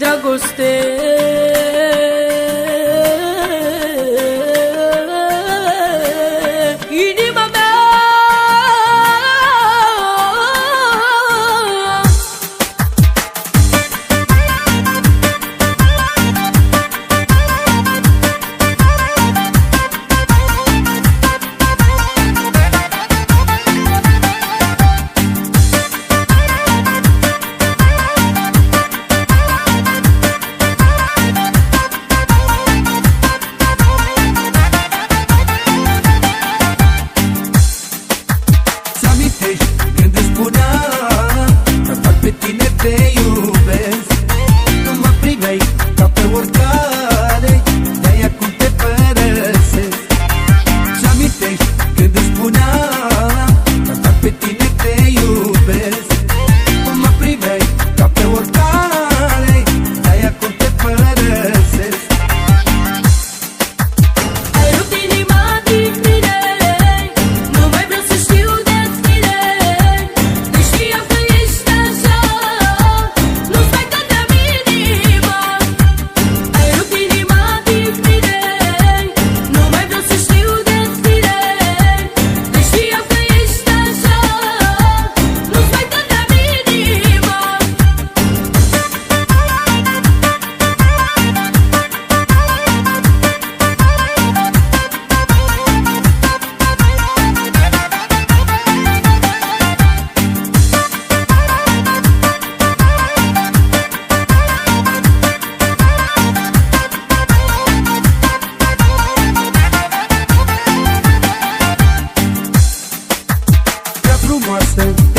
Já gostei listen.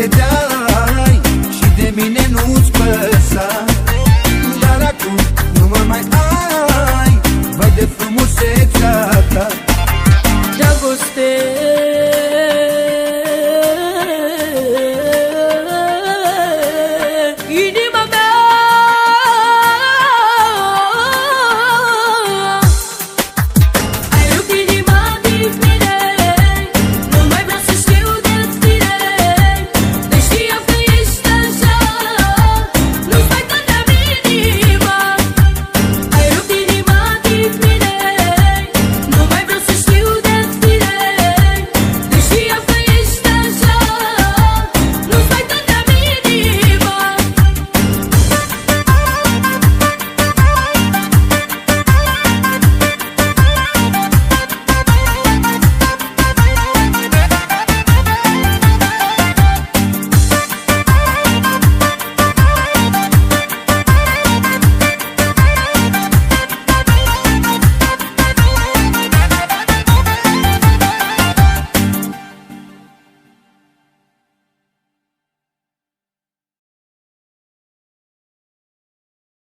it down.